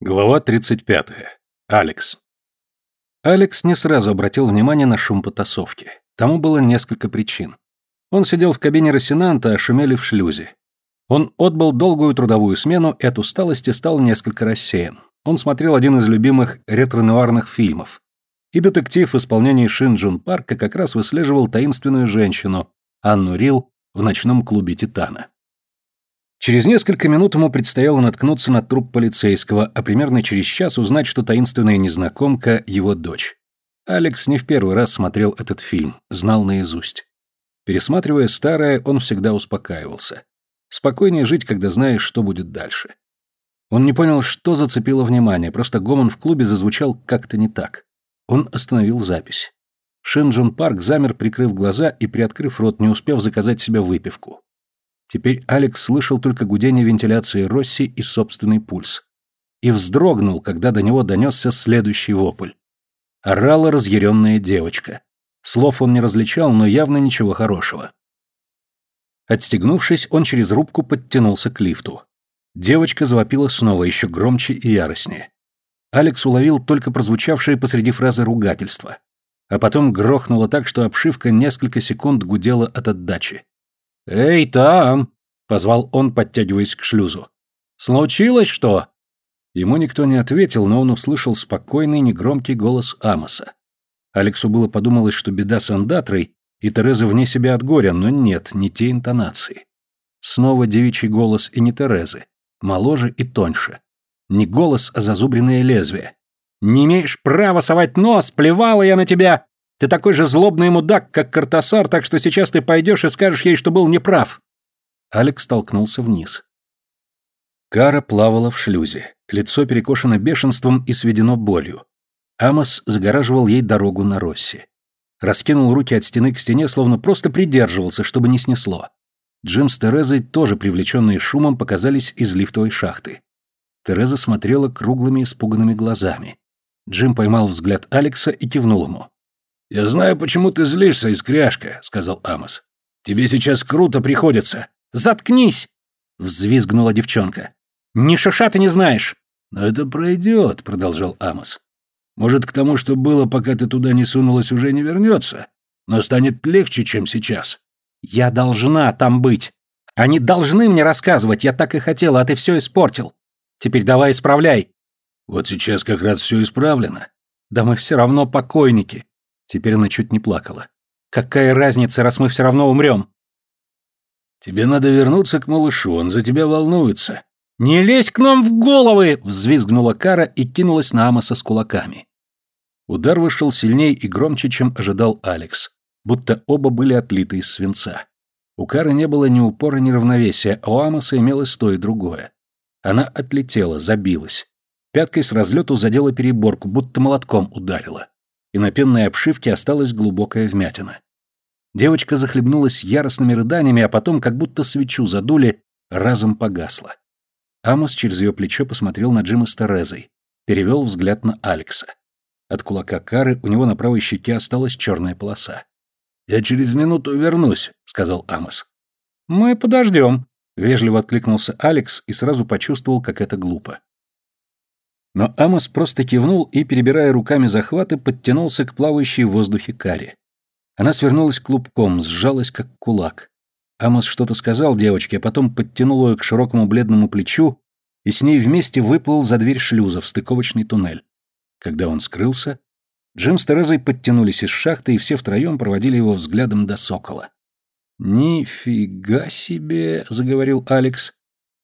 Глава 35. Алекс. Алекс не сразу обратил внимание на шум потасовки. Тому было несколько причин. Он сидел в кабине Росинанта, а шумели в шлюзе. Он отбыл долгую трудовую смену и от усталости стал несколько рассеян. Он смотрел один из любимых ретро-нуарных фильмов. И детектив в исполнении Шин Джун Парка как раз выслеживал таинственную женщину, Анну Рил, в ночном клубе «Титана». Через несколько минут ему предстояло наткнуться на труп полицейского, а примерно через час узнать, что таинственная незнакомка – его дочь. Алекс не в первый раз смотрел этот фильм, знал наизусть. Пересматривая старое, он всегда успокаивался. Спокойнее жить, когда знаешь, что будет дальше. Он не понял, что зацепило внимание, просто гомон в клубе зазвучал как-то не так. Он остановил запись. Шенджун Парк замер, прикрыв глаза и приоткрыв рот, не успев заказать себе выпивку. Теперь Алекс слышал только гудение вентиляции Росси и собственный пульс. И вздрогнул, когда до него донесся следующий вопль. Орала разъяренная девочка. Слов он не различал, но явно ничего хорошего. Отстегнувшись, он через рубку подтянулся к лифту. Девочка завопила снова, еще громче и яростнее. Алекс уловил только прозвучавшее посреди фразы ругательство. А потом грохнуло так, что обшивка несколько секунд гудела от отдачи. «Эй, там!» — позвал он, подтягиваясь к шлюзу. «Случилось что?» Ему никто не ответил, но он услышал спокойный, негромкий голос Амоса. Алексу было подумалось, что беда с андатрой, и Тереза вне себя от горя, но нет, не те интонации. Снова девичий голос и не Терезы, моложе и тоньше. Не голос, а зазубренное лезвие. «Не имеешь права совать нос, плевала я на тебя! Ты такой же злобный мудак, как Картасар, так что сейчас ты пойдешь и скажешь ей, что был неправ». Алекс столкнулся вниз. Кара плавала в шлюзе. Лицо перекошено бешенством и сведено болью. Амос загораживал ей дорогу на Росси. Раскинул руки от стены к стене, словно просто придерживался, чтобы не снесло. Джим с Терезой, тоже привлеченные шумом, показались из лифтовой шахты. Тереза смотрела круглыми испуганными глазами. Джим поймал взгляд Алекса и кивнул ему. «Я знаю, почему ты злишься, искряшка», — сказал Амос. «Тебе сейчас круто приходится». «Заткнись!» — взвизгнула девчонка. «Ни шиша ты не знаешь!» «Но это пройдет», — продолжал Амос. «Может, к тому, что было, пока ты туда не сунулась, уже не вернется, но станет легче, чем сейчас». «Я должна там быть. Они должны мне рассказывать, я так и хотела, а ты все испортил. Теперь давай исправляй». «Вот сейчас как раз все исправлено». «Да мы все равно покойники. Теперь она чуть не плакала. «Какая разница, раз мы все равно умрем?» «Тебе надо вернуться к малышу, он за тебя волнуется». «Не лезь к нам в головы!» — взвизгнула Кара и кинулась на Амоса с кулаками. Удар вышел сильнее и громче, чем ожидал Алекс, будто оба были отлиты из свинца. У Кары не было ни упора, ни равновесия, а у Амоса имелось то и другое. Она отлетела, забилась. Пяткой с разлету задела переборку, будто молотком ударила и на пенной обшивке осталась глубокая вмятина. Девочка захлебнулась яростными рыданиями, а потом, как будто свечу задули, разом погасла. Амос через ее плечо посмотрел на Джима с Терезой, перевел взгляд на Алекса. От кулака Кары у него на правой щеке осталась черная полоса. «Я через минуту вернусь», — сказал Амос. «Мы подождем», — вежливо откликнулся Алекс и сразу почувствовал, как это глупо. Но Амос просто кивнул и, перебирая руками захваты, подтянулся к плавающей в воздухе каре. Она свернулась клубком, сжалась как кулак. Амос что-то сказал девочке, а потом подтянул ее к широкому бледному плечу и с ней вместе выплыл за дверь шлюза в стыковочный туннель. Когда он скрылся, Джим с Терезой подтянулись из шахты и все втроем проводили его взглядом до сокола. «Нифига себе!» — заговорил Алекс.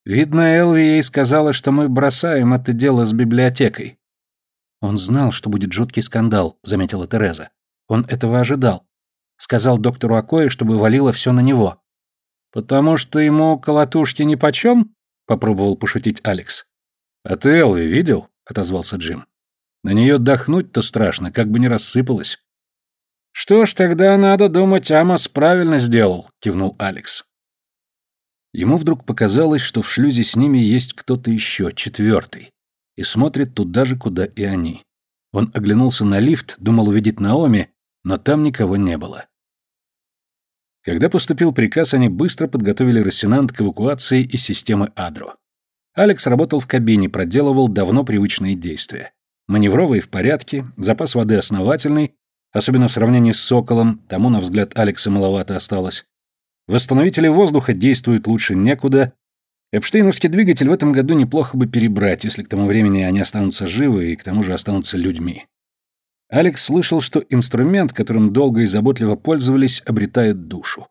Видно, Элви ей сказала, что мы бросаем это дело с библиотекой. Он знал, что будет жуткий скандал, заметила Тереза. Он этого ожидал. Сказал доктору Акое, чтобы валило все на него. Потому что ему колотушки нипочем? Попробовал пошутить Алекс. А ты Элви видел? Отозвался Джим. На нее отдохнуть-то страшно, как бы не рассыпалась. Что ж, тогда надо думать, Амос правильно сделал, кивнул Алекс. Ему вдруг показалось, что в шлюзе с ними есть кто-то еще, четвертый, и смотрит туда же, куда и они. Он оглянулся на лифт, думал увидеть Наоми, но там никого не было. Когда поступил приказ, они быстро подготовили Рассенант к эвакуации из системы Адро. Алекс работал в кабине, проделывал давно привычные действия. Маневровый в порядке, запас воды основательный, особенно в сравнении с «Соколом», тому, на взгляд Алекса, маловато осталось. Восстановители воздуха действуют лучше некуда. Эпштейновский двигатель в этом году неплохо бы перебрать, если к тому времени они останутся живы и к тому же останутся людьми. Алекс слышал, что инструмент, которым долго и заботливо пользовались, обретает душу.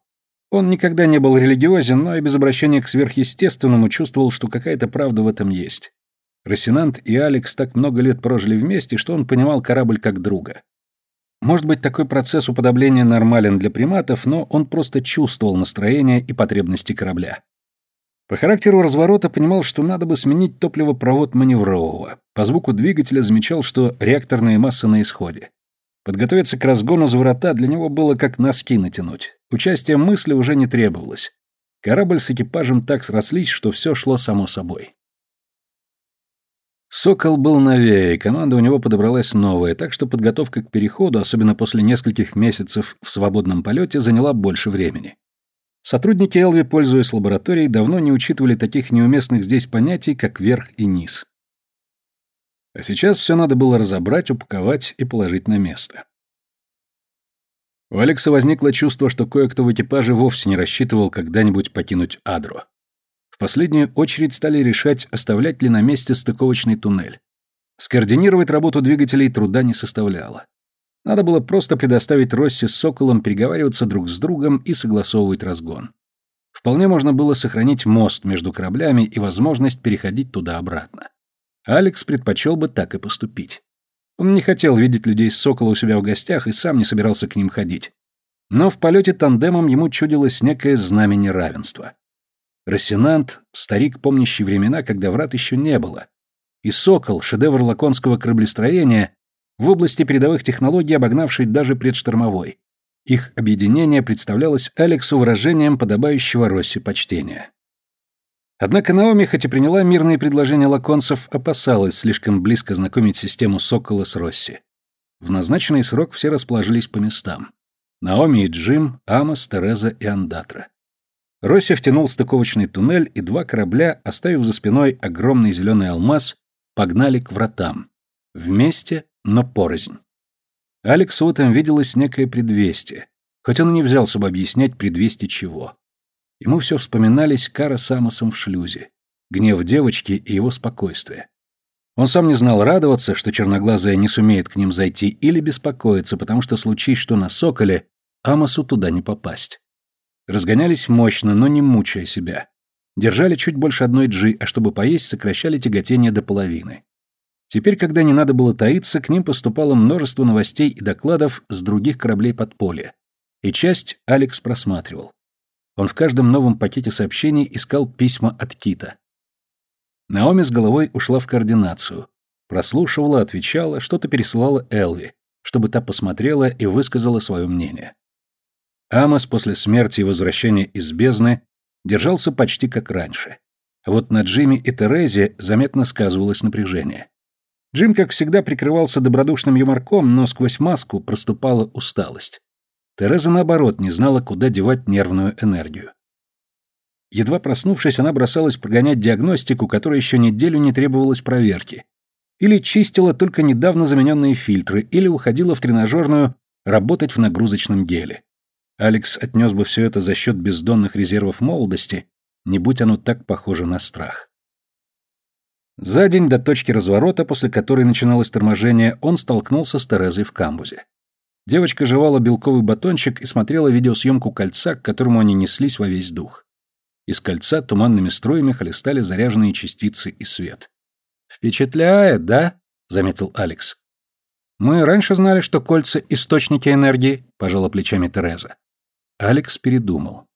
Он никогда не был религиозен, но и без обращения к сверхъестественному чувствовал, что какая-то правда в этом есть. Росинант и Алекс так много лет прожили вместе, что он понимал корабль как друга. Может быть, такой процесс уподобления нормален для приматов, но он просто чувствовал настроение и потребности корабля. По характеру разворота понимал, что надо бы сменить топливопровод маневрового. По звуку двигателя замечал, что реакторные массы на исходе. Подготовиться к разгону за врата для него было как носки натянуть. Участие мысли уже не требовалось. Корабль с экипажем так срослись, что все шло само собой. Сокол был новее, команда у него подобралась новая, так что подготовка к переходу, особенно после нескольких месяцев в свободном полете, заняла больше времени. Сотрудники Элви, пользуясь лабораторией, давно не учитывали таких неуместных здесь понятий, как верх и низ. А сейчас все надо было разобрать, упаковать и положить на место. У Алекса возникло чувство, что кое-кто в экипаже вовсе не рассчитывал когда-нибудь покинуть Адро. В последнюю очередь стали решать, оставлять ли на месте стыковочный туннель. Скоординировать работу двигателей труда не составляло. Надо было просто предоставить Росси с Соколом переговариваться друг с другом и согласовывать разгон. Вполне можно было сохранить мост между кораблями и возможность переходить туда-обратно. Алекс предпочел бы так и поступить. Он не хотел видеть людей с Сокола у себя в гостях и сам не собирался к ним ходить. Но в полете тандемом ему чудилось некое знамение равенства. Рассенант — старик, помнящий времена, когда врат еще не было. И Сокол, шедевр лаконского кораблестроения, в области передовых технологий обогнавший даже предштормовой. Их объединение представлялось Алексу выражением подобающего Росси почтения. Однако Наоми, хоть и приняла мирные предложения лаконцев, опасалась слишком близко знакомить систему Сокола с Росси. В назначенный срок все расположились по местам. Наоми и Джим, Амос, Тереза и Андатра. Росси втянул стыковочный туннель, и два корабля, оставив за спиной огромный зеленый алмаз, погнали к вратам. Вместе, но порознь. Алексу в этом виделось некое предвестие, хоть он и не взялся бы объяснять предвестие чего. Ему все вспоминались Кара с Амосом в шлюзе, гнев девочки и его спокойствие. Он сам не знал радоваться, что черноглазая не сумеет к ним зайти, или беспокоиться, потому что случись что на Соколе, Амосу туда не попасть. Разгонялись мощно, но не мучая себя. Держали чуть больше одной джи, а чтобы поесть, сокращали тяготение до половины. Теперь, когда не надо было таиться, к ним поступало множество новостей и докладов с других кораблей подполья. И часть Алекс просматривал. Он в каждом новом пакете сообщений искал письма от Кита. Наоми с головой ушла в координацию. Прослушивала, отвечала, что-то пересылала Элви, чтобы та посмотрела и высказала свое мнение. Амос после смерти и возвращения из бездны держался почти как раньше. А вот на Джимми и Терезе заметно сказывалось напряжение. Джим, как всегда, прикрывался добродушным юморком, но сквозь маску проступала усталость. Тереза, наоборот, не знала, куда девать нервную энергию. Едва проснувшись, она бросалась прогонять диагностику, которая еще неделю не требовалась проверки. Или чистила только недавно замененные фильтры, или уходила в тренажерную работать в нагрузочном геле. Алекс отнес бы все это за счет бездонных резервов молодости, не будь оно так похоже на страх. За день до точки разворота, после которой начиналось торможение, он столкнулся с Терезой в камбузе. Девочка жевала белковый батончик и смотрела видеосъемку кольца, к которому они неслись во весь дух. Из кольца туманными струями хлестали заряженные частицы и свет. «Впечатляет, да?» — заметил Алекс. «Мы раньше знали, что кольца — источники энергии», — пожала плечами Тереза. Алекс передумал.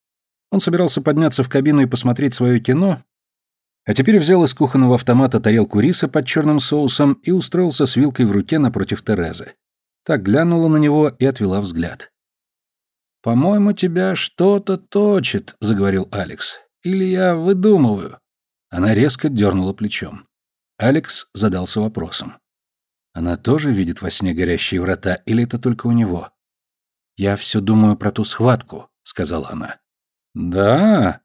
Он собирался подняться в кабину и посмотреть свое кино, а теперь взял из кухонного автомата тарелку риса под черным соусом и устроился с вилкой в руке напротив Терезы. Так глянула на него и отвела взгляд. «По-моему, тебя что-то точит», — заговорил Алекс. «Или я выдумываю?» Она резко дернула плечом. Алекс задался вопросом. Она тоже видит во сне горящие врата, или это только у него? «Я все думаю про ту схватку», — сказала она. «Да?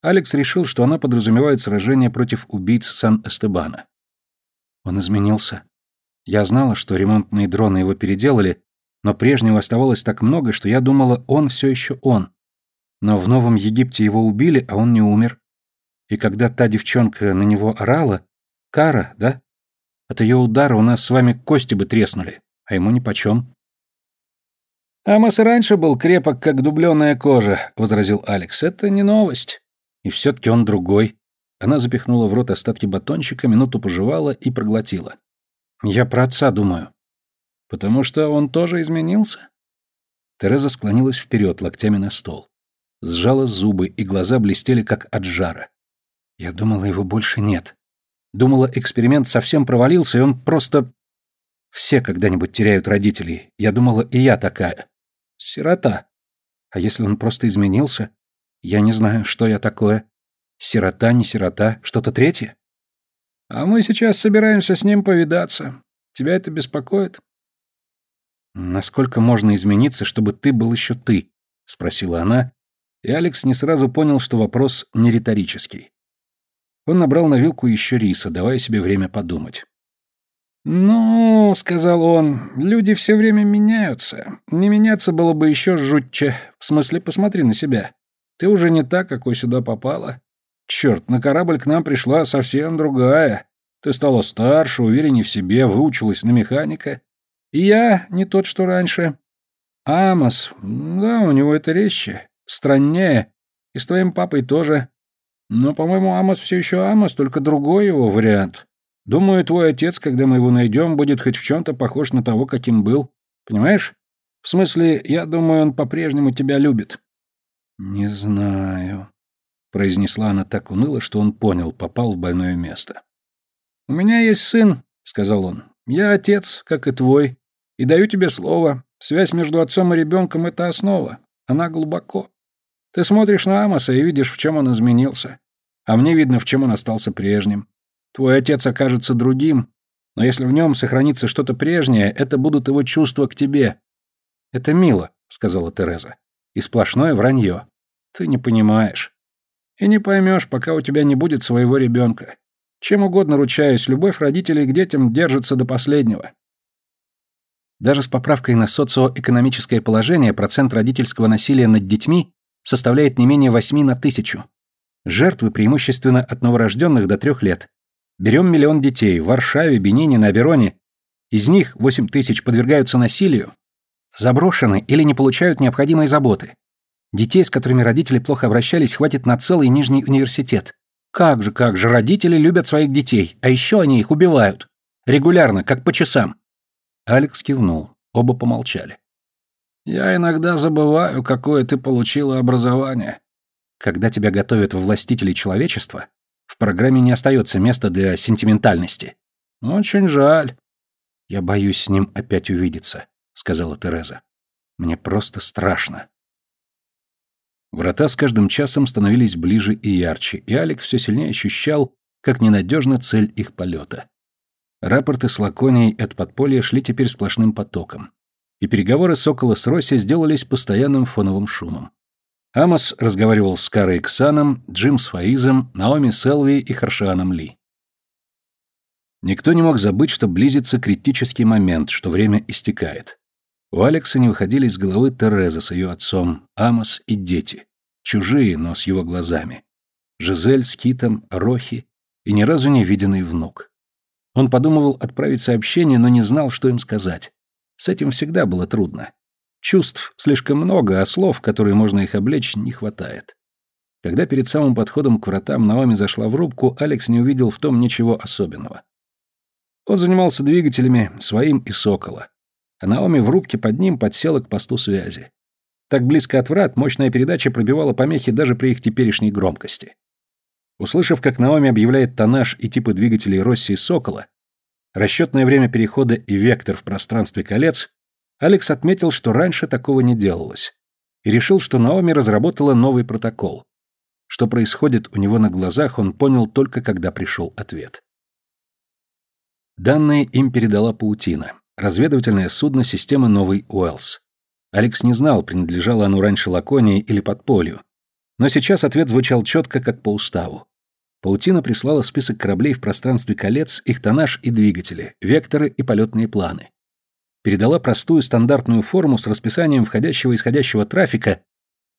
Алекс решил, что она подразумевает сражение против убийц Сан-Эстебана. Он изменился. Я знала, что ремонтные дроны его переделали, но прежнего оставалось так много, что я думала, он все еще он. Но в Новом Египте его убили, а он не умер. И когда та девчонка на него орала, Кара, да? От ее удара у нас с вами кости бы треснули, а ему нипочем. «Амос раньше был крепок, как дубленая кожа», — возразил Алекс. «Это не новость. И все-таки он другой». Она запихнула в рот остатки батончика, минуту пожевала и проглотила. «Я про отца думаю». «Потому что он тоже изменился?» Тереза склонилась вперед, локтями на стол. Сжала зубы, и глаза блестели, как от жара. Я думала, его больше нет. Думала, эксперимент совсем провалился, и он просто... Все когда-нибудь теряют родителей. Я думала, и я такая. Сирота. А если он просто изменился? Я не знаю, что я такое. Сирота, не сирота, что-то третье? А мы сейчас собираемся с ним повидаться. Тебя это беспокоит? Насколько можно измениться, чтобы ты был еще ты? Спросила она, и Алекс не сразу понял, что вопрос не риторический. Он набрал на вилку еще риса, давая себе время подумать. «Ну, — сказал он, — люди все время меняются. Не меняться было бы еще жутче. В смысле, посмотри на себя. Ты уже не та, какой сюда попала. Черт, на корабль к нам пришла совсем другая. Ты стала старше, увереннее в себе, выучилась на механика. И я не тот, что раньше. Амос, да, у него это резче, страннее. И с твоим папой тоже. Но, по-моему, Амос все еще Амос, только другой его вариант. Думаю, твой отец, когда мы его найдем, будет хоть в чем-то похож на того, каким был. Понимаешь? В смысле, я думаю, он по-прежнему тебя любит». «Не знаю», — произнесла она так уныло, что он понял, попал в больное место. «У меня есть сын», — сказал он. «Я отец, как и твой, и даю тебе слово. Связь между отцом и ребенком — это основа. Она глубоко. Ты смотришь на Амоса и видишь, в чем он изменился. А мне видно, в чем он остался прежним. Твой отец окажется другим, но если в нем сохранится что-то прежнее, это будут его чувства к тебе. Это мило, сказала Тереза. И сплошное вранье. Ты не понимаешь. И не поймешь, пока у тебя не будет своего ребенка. Чем угодно ручаюсь, любовь родителей к детям держится до последнего. Даже с поправкой на социоэкономическое положение процент родительского насилия над детьми составляет не менее 8 на тысячу. Жертвы преимущественно от новорожденных до трех лет. Берем миллион детей в Варшаве, Бенине, на Абероне. Из них 8 тысяч подвергаются насилию, заброшены или не получают необходимой заботы. Детей, с которыми родители плохо обращались, хватит на целый Нижний университет. Как же, как же, родители любят своих детей, а еще они их убивают. Регулярно, как по часам. Алекс кивнул. Оба помолчали. Я иногда забываю, какое ты получила образование. Когда тебя готовят в властители человечества, в программе не остается места для сентиментальности. Очень жаль. Я боюсь с ним опять увидеться, сказала Тереза. Мне просто страшно. Врата с каждым часом становились ближе и ярче, и Алекс все сильнее ощущал, как ненадежна цель их полета. Рапорты с Лаконией от подполья шли теперь сплошным потоком и переговоры Сокола с Росси сделались постоянным фоновым шумом. Амос разговаривал с Карой Ксаном, Джим с Фаизом, Наоми с Элви и Харшаном Ли. Никто не мог забыть, что близится критический момент, что время истекает. У Алекса не выходили из головы Тереза с ее отцом, Амос и дети. Чужие, но с его глазами. Жизель с Китом, Рохи и ни разу не виденный внук. Он подумывал отправить сообщение, но не знал, что им сказать. С этим всегда было трудно. Чувств слишком много, а слов, которые можно их облечь, не хватает. Когда перед самым подходом к вратам Наоми зашла в рубку, Алекс не увидел в том ничего особенного. Он занимался двигателями своим и Сокола. А Наоми в рубке под ним подсела к посту связи. Так близко от врат мощная передача пробивала помехи даже при их теперешней громкости. Услышав, как Наоми объявляет тоннаж и типы двигателей Росси и Сокола, расчетное время перехода и вектор в пространстве колец, Алекс отметил, что раньше такого не делалось, и решил, что Наоми разработала новый протокол. Что происходит у него на глазах, он понял только когда пришел ответ. Данные им передала паутина, разведывательное судно системы Новый Уэллс. Алекс не знал, принадлежало оно раньше Лаконии или подполью, Но сейчас ответ звучал четко, как по уставу. Паутина прислала список кораблей в пространстве колец, их тоннаж и двигатели, векторы и полетные планы. Передала простую стандартную форму с расписанием входящего и исходящего трафика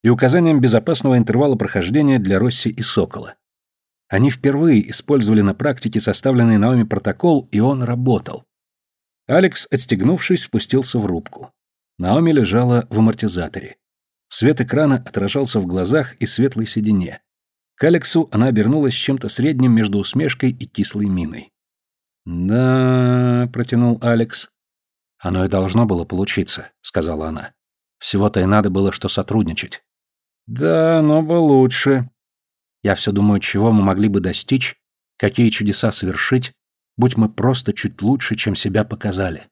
и указанием безопасного интервала прохождения для Росси и Сокола. Они впервые использовали на практике составленный Наоми протокол, и он работал. Алекс, отстегнувшись, спустился в рубку. Наоми лежала в амортизаторе. Свет экрана отражался в глазах и светлой седине. К Алексу она обернулась чем-то средним между усмешкой и кислой миной. «Да...» — протянул Алекс. «Оно и должно было получиться», — сказала она. «Всего-то и надо было что сотрудничать». «Да, но бы лучше». «Я все думаю, чего мы могли бы достичь, какие чудеса совершить, будь мы просто чуть лучше, чем себя показали.